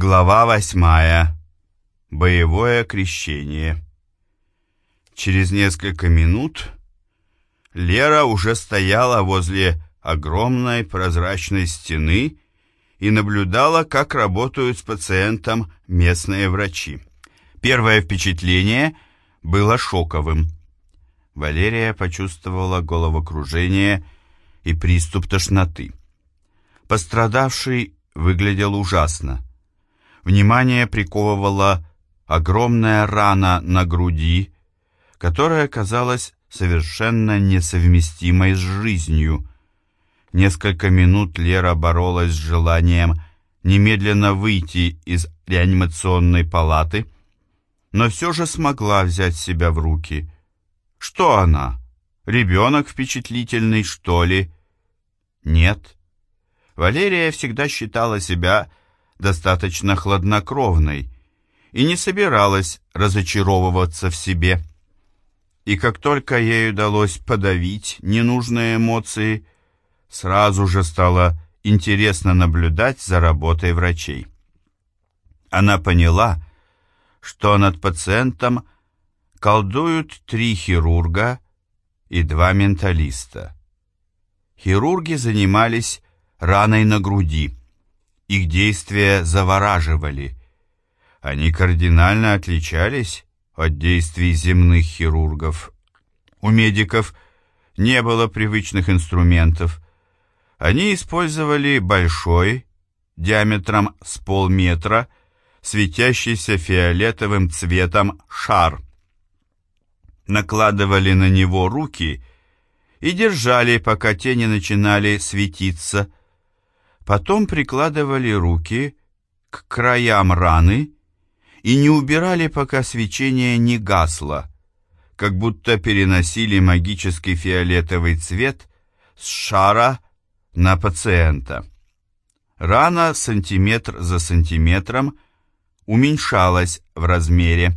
Глава восьмая. Боевое крещение. Через несколько минут Лера уже стояла возле огромной прозрачной стены и наблюдала, как работают с пациентом местные врачи. Первое впечатление было шоковым. Валерия почувствовала головокружение и приступ тошноты. Пострадавший выглядел ужасно. Внимание приковывала огромная рана на груди, которая казалась совершенно несовместимой с жизнью. Несколько минут Лера боролась с желанием немедленно выйти из реанимационной палаты, но все же смогла взять себя в руки. Что она? Ребенок впечатлительный, что ли? Нет. Валерия всегда считала себя достаточно хладнокровной и не собиралась разочаровываться в себе. И как только ей удалось подавить ненужные эмоции, сразу же стало интересно наблюдать за работой врачей. Она поняла, что над пациентом колдуют три хирурга и два менталиста. Хирурги занимались раной на груди, их действия завораживали. Они кардинально отличались от действий земных хирургов. У медиков не было привычных инструментов. Они использовали большой, диаметром с полметра, светящийся фиолетовым цветом шар. Накладывали на него руки и держали, пока те не начинали светиться – Потом прикладывали руки к краям раны и не убирали, пока свечение не гасло, как будто переносили магический фиолетовый цвет с шара на пациента. Рана сантиметр за сантиметром уменьшалась в размере.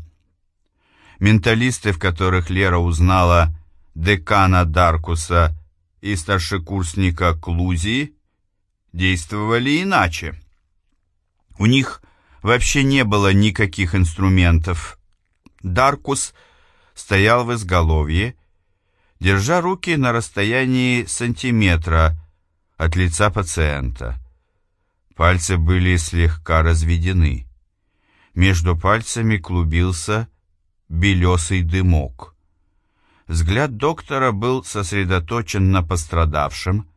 Менталисты, в которых Лера узнала декана Даркуса и старшекурсника Клузии, действовали иначе. У них вообще не было никаких инструментов. Даркус стоял в изголовье, держа руки на расстоянии сантиметра от лица пациента. Пальцы были слегка разведены. Между пальцами клубился белесый дымок. Взгляд доктора был сосредоточен на пострадавшем,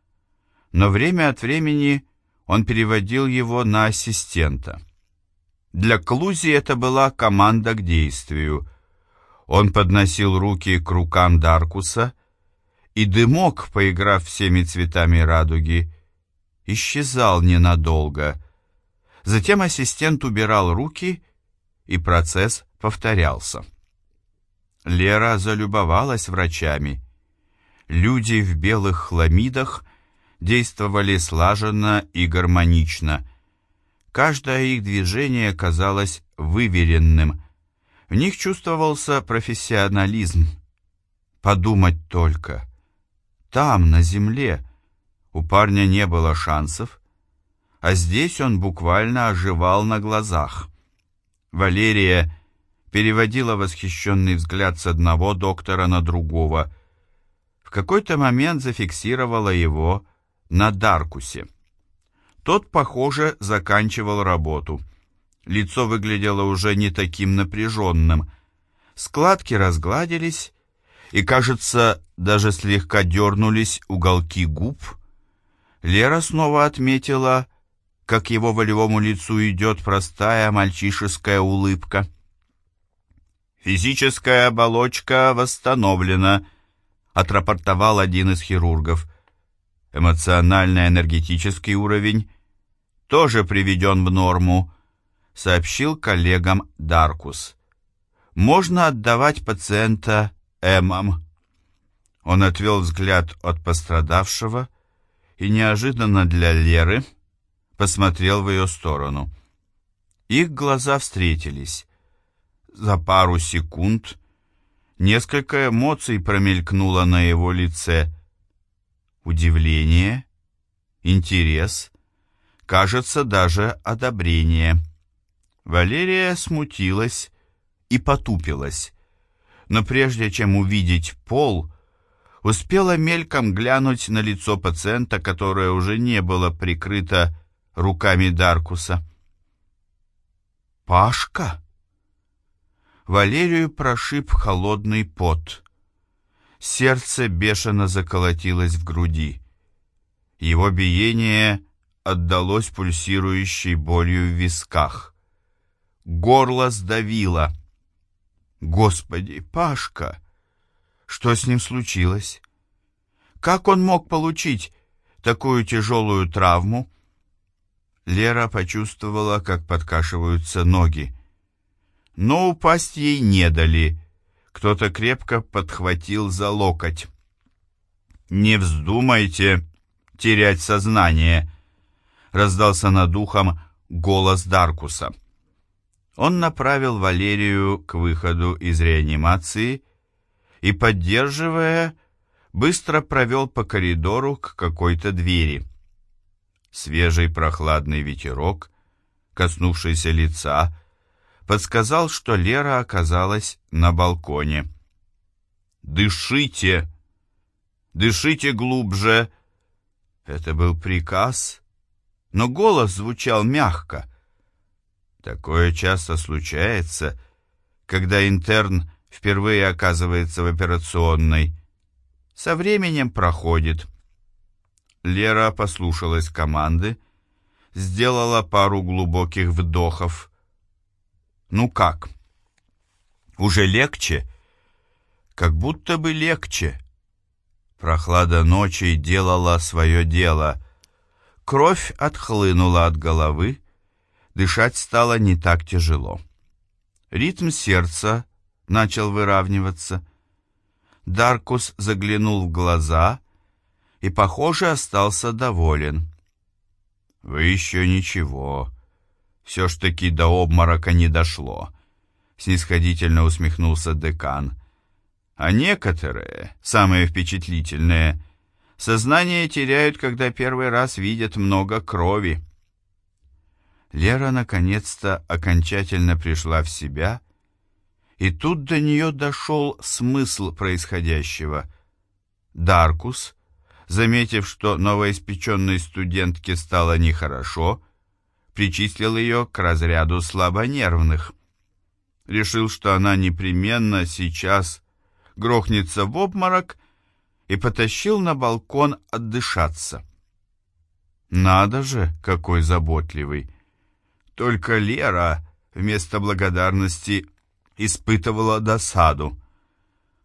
но время от времени он переводил его на ассистента. Для Клузи это была команда к действию. Он подносил руки к рукам Даркуса, и дымок, поиграв всеми цветами радуги, исчезал ненадолго. Затем ассистент убирал руки, и процесс повторялся. Лера залюбовалась врачами. Люди в белых хламидах действовали слаженно и гармонично. Каждое их движение казалось выверенным. В них чувствовался профессионализм. Подумать только. Там, на земле, у парня не было шансов, а здесь он буквально оживал на глазах. Валерия переводила восхищенный взгляд с одного доктора на другого. В какой-то момент зафиксировала его на Даркусе. Тот, похоже, заканчивал работу. Лицо выглядело уже не таким напряженным. Складки разгладились, и, кажется, даже слегка дернулись уголки губ. Лера снова отметила, как его волевому лицу идет простая мальчишеская улыбка. «Физическая оболочка восстановлена», — отрапортовал один из хирургов. Эмоционально-энергетический уровень тоже приведен в норму, сообщил коллегам Даркус. Можно отдавать пациента эмам. Он отвел взгляд от пострадавшего и неожиданно для Леры посмотрел в ее сторону. Их глаза встретились. За пару секунд несколько эмоций промелькнуло на его лице – удивление, интерес, кажется, даже одобрение. Валерия смутилась и потупилась, но прежде чем увидеть пол, успела мельком глянуть на лицо пациента, которое уже не было прикрыто руками Даркуса. «Пашка?» Валерию прошиб холодный пот. Сердце бешено заколотилось в груди. Его биение отдалось пульсирующей болью в висках. Горло сдавило. «Господи, Пашка! Что с ним случилось? Как он мог получить такую тяжелую травму?» Лера почувствовала, как подкашиваются ноги. Но упасть ей не дали. Кто-то крепко подхватил за локоть. «Не вздумайте терять сознание!» Раздался над ухом голос Даркуса. Он направил Валерию к выходу из реанимации и, поддерживая, быстро провел по коридору к какой-то двери. Свежий прохладный ветерок, коснувшийся лица, подсказал, что Лера оказалась на балконе. «Дышите! Дышите глубже!» Это был приказ, но голос звучал мягко. Такое часто случается, когда интерн впервые оказывается в операционной. Со временем проходит. Лера послушалась команды, сделала пару глубоких вдохов. «Ну как? Уже легче?» «Как будто бы легче». Прохлада ночи делала свое дело. Кровь отхлынула от головы, дышать стало не так тяжело. Ритм сердца начал выравниваться. Даркус заглянул в глаза и, похоже, остался доволен. «Вы еще ничего. Все ж таки до обморока не дошло», — снисходительно усмехнулся декан. «А некоторые, самые впечатлительные, сознание теряют, когда первый раз видят много крови». Лера наконец-то окончательно пришла в себя, и тут до нее дошел смысл происходящего. Даркус заметив, что новоиспеченной студентке стало нехорошо, причислил ее к разряду слабонервных. Решил, что она непременно сейчас грохнется в обморок и потащил на балкон отдышаться. Надо же, какой заботливый! Только Лера вместо благодарности испытывала досаду.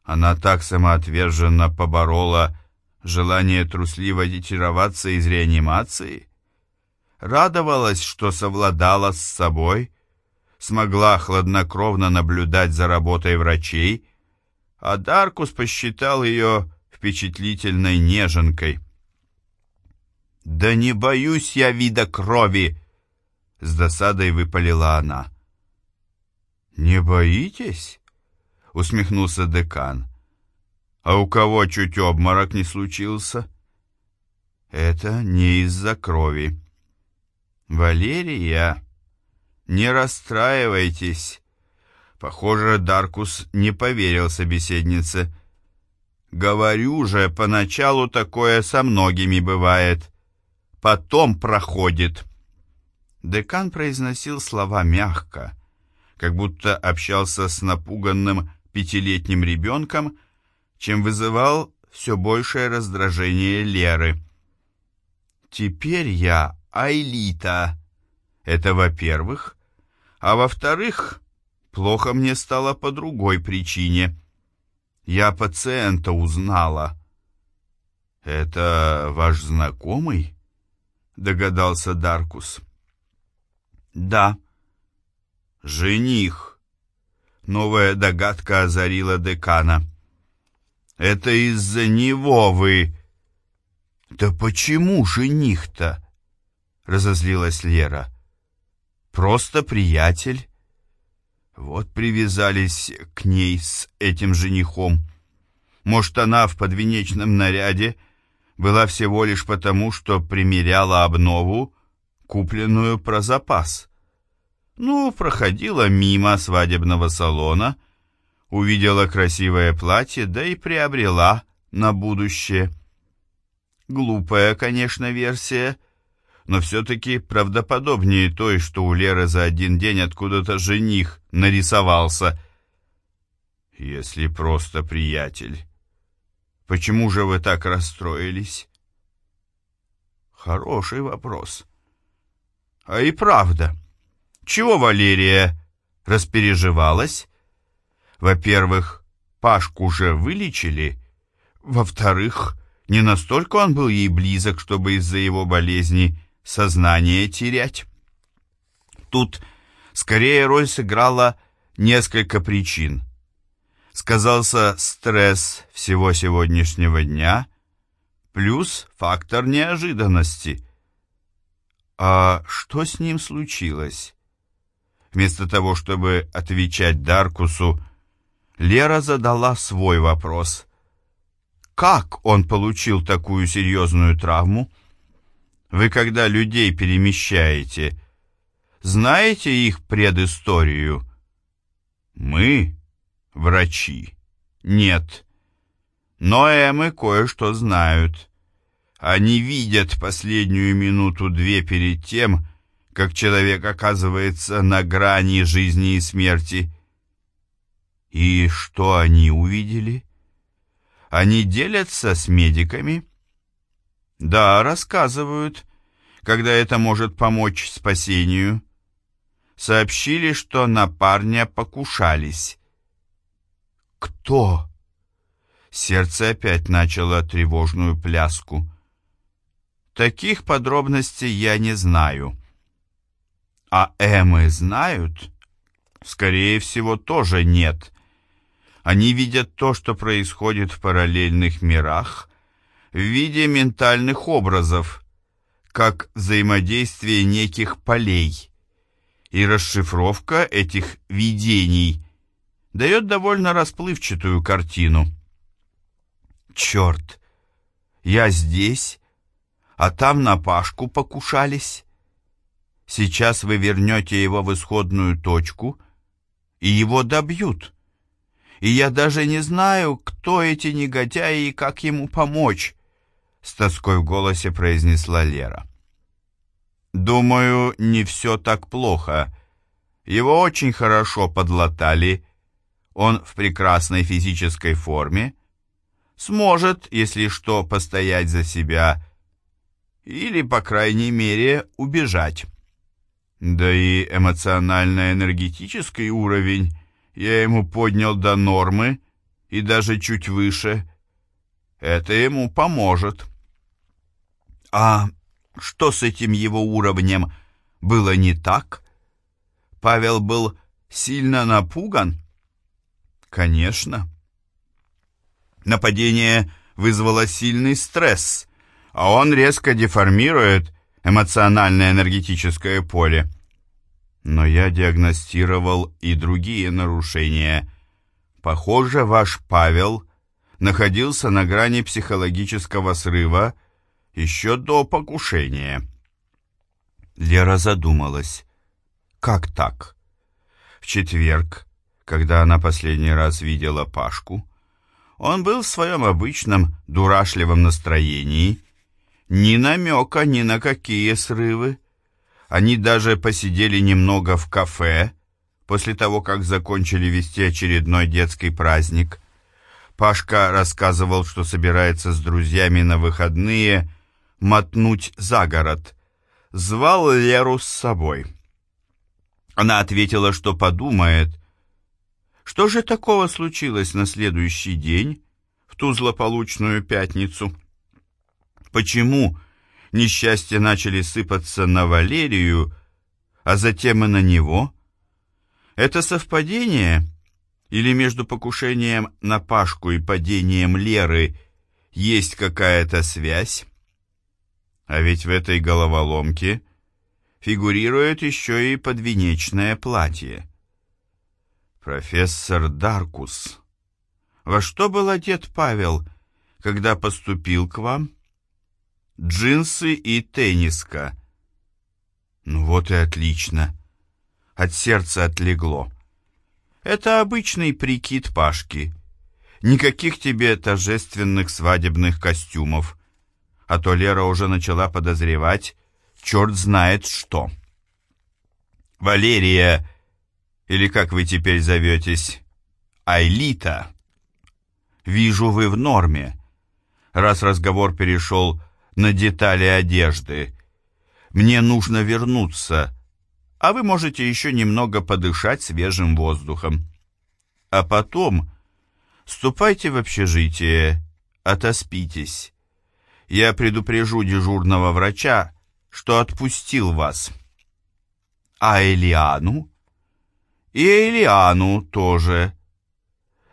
Она так самоотверженно поборола желание трусливо ретироваться из реанимации, радовалась, что совладала с собой, смогла хладнокровно наблюдать за работой врачей, а Даркус посчитал ее впечатлительной неженкой. «Да не боюсь я вида крови!» — с досадой выпалила она. «Не боитесь?» — усмехнулся декан. А у кого чуть обморок не случился? Это не из-за крови. Валерия, не расстраивайтесь. Похоже, Даркус не поверил собеседнице. Говорю же, поначалу такое со многими бывает. Потом проходит. Декан произносил слова мягко, как будто общался с напуганным пятилетним ребенком, чем вызывал все большее раздражение Леры. «Теперь я Айлита. Это во-первых. А во-вторых, плохо мне стало по другой причине. Я пациента узнала». «Это ваш знакомый?» — догадался Даркус. «Да». «Жених». Новая догадка озарила декана. Это из-за него вы...» «Да почему жених-то?» — разозлилась Лера. «Просто приятель». Вот привязались к ней с этим женихом. Может, она в подвенечном наряде была всего лишь потому, что примеряла обнову, купленную про запас. Ну, проходила мимо свадебного салона, увидела красивое платье, да и приобрела на будущее. Глупая, конечно, версия, но все-таки правдоподобнее той, что у Леры за один день откуда-то жених нарисовался. Если просто приятель, почему же вы так расстроились? Хороший вопрос. А и правда, чего Валерия распереживалась? Во-первых, Пашку уже вылечили, во-вторых, не настолько он был ей близок, чтобы из-за его болезни сознание терять. Тут скорее роль сыграла несколько причин. Сказался стресс всего сегодняшнего дня, плюс фактор неожиданности. А что с ним случилось? Вместо того, чтобы отвечать Даркусу, Лера задала свой вопрос. Как он получил такую серьезную травму? Вы, когда людей перемещаете, знаете их предысторию? Мы, врачи, нет. Но эмы кое-что знают. Они видят последнюю минуту-две перед тем, как человек оказывается на грани жизни и смерти. И что они увидели? Они делятся с медиками? Да, рассказывают, когда это может помочь спасению. Сообщили, что на парня покушались. Кто? Сердце опять начало тревожную пляску. Таких подробностей я не знаю. А Эмы знают? Скорее всего, тоже нет. Они видят то, что происходит в параллельных мирах, в виде ментальных образов, как взаимодействие неких полей. И расшифровка этих видений дает довольно расплывчатую картину. Черт, я здесь, а там на Пашку покушались. Сейчас вы вернете его в исходную точку, и его добьют и я даже не знаю, кто эти негодяи и как ему помочь», — с тоской в голосе произнесла Лера. «Думаю, не все так плохо. Его очень хорошо подлатали. Он в прекрасной физической форме. Сможет, если что, постоять за себя или, по крайней мере, убежать. Да и эмоционально-энергетический уровень я ему поднял до нормы и даже чуть выше. Это ему поможет. А что с этим его уровнем было не так? Павел был сильно напуган? Конечно. Нападение вызвало сильный стресс, а он резко деформирует эмоционально-энергетическое поле. Но я диагностировал и другие нарушения. Похоже, ваш Павел находился на грани психологического срыва еще до покушения. Лера задумалась. Как так? В четверг, когда она последний раз видела Пашку, он был в своем обычном дурашливом настроении, ни намека ни на какие срывы. Они даже посидели немного в кафе после того, как закончили вести очередной детский праздник. Пашка рассказывал, что собирается с друзьями на выходные мотнуть за город. Звал Леру с собой. Она ответила, что подумает. Что же такого случилось на следующий день, в ту злополучную пятницу? Почему несчастья начали сыпаться на Валерию, а затем и на него? Это совпадение? Или между покушением на Пашку и падением Леры есть какая-то связь? А ведь в этой головоломке фигурирует еще и подвенечное платье. Профессор Даркус, во что был одет Павел, когда поступил к вам? джинсы и тенниска. Ну вот и отлично. От сердца отлегло. Это обычный прикид Пашки. Никаких тебе торжественных свадебных костюмов. А то Лера уже начала подозревать, черт знает что. Валерия, или как вы теперь зоветесь, Айлита. Вижу, вы в норме. Раз разговор перешел на детали одежды. Мне нужно вернуться, а вы можете еще немного подышать свежим воздухом. А потом ступайте в общежитие, отоспитесь. Я предупрежу дежурного врача, что отпустил вас. А Элиану? И Элиану тоже.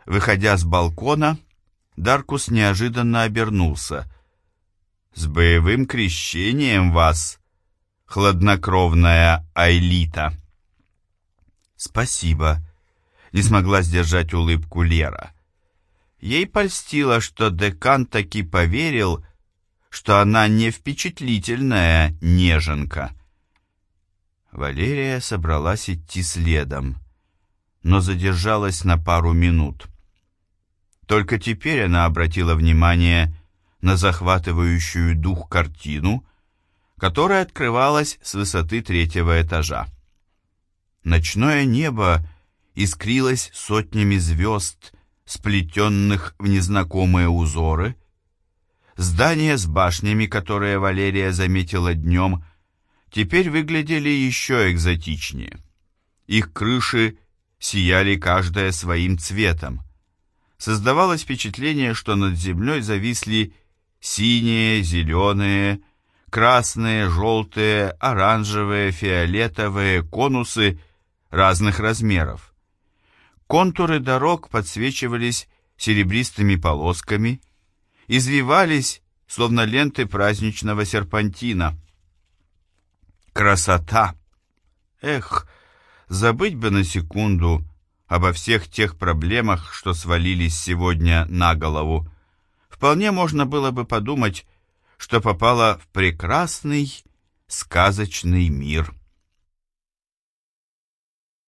Выходя с балкона, Даркус неожиданно обернулся. «С боевым крещением вас, хладнокровная Айлита!» «Спасибо», — не смогла сдержать улыбку Лера. Ей польстило, что декан таки поверил, что она не впечатлительная неженка. Валерия собралась идти следом, но задержалась на пару минут. Только теперь она обратила внимание на захватывающую дух картину, которая открывалась с высоты третьего этажа. Ночное небо искрилось сотнями звезд, сплетенных в незнакомые узоры. Здания с башнями, которые Валерия заметила днем, теперь выглядели еще экзотичнее. Их крыши сияли каждая своим цветом. Создавалось впечатление, что над землей зависли синие, зеленые, красные, желтые, оранжевые, фиолетовые конусы разных размеров. Контуры дорог подсвечивались серебристыми полосками, извивались, словно ленты праздничного серпантина. Красота! Эх, забыть бы на секунду обо всех тех проблемах, что свалились сегодня на голову. Вполне можно было бы подумать, что попала в прекрасный сказочный мир.